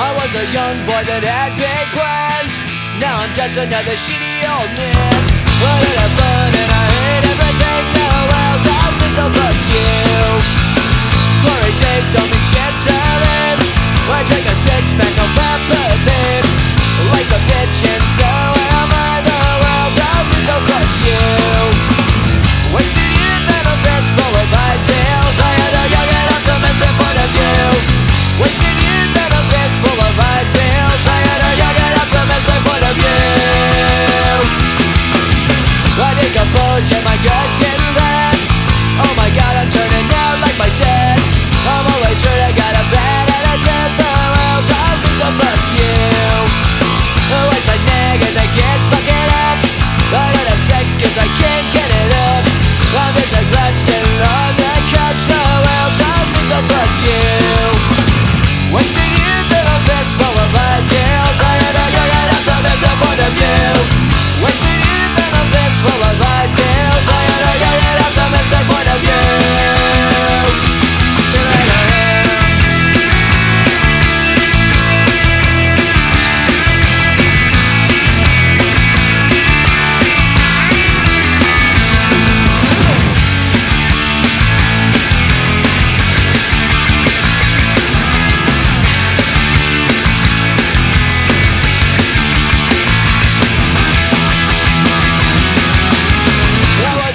I was a young boy that had big plans. Now I'm just another shitty old man. What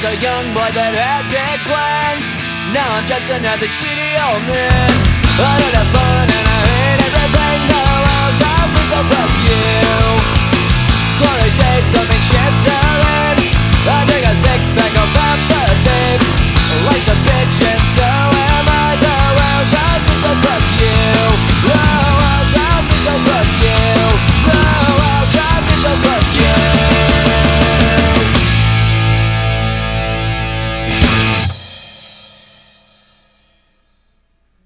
a young boy that had big plans. Now I'm just another shitty old man. I don't have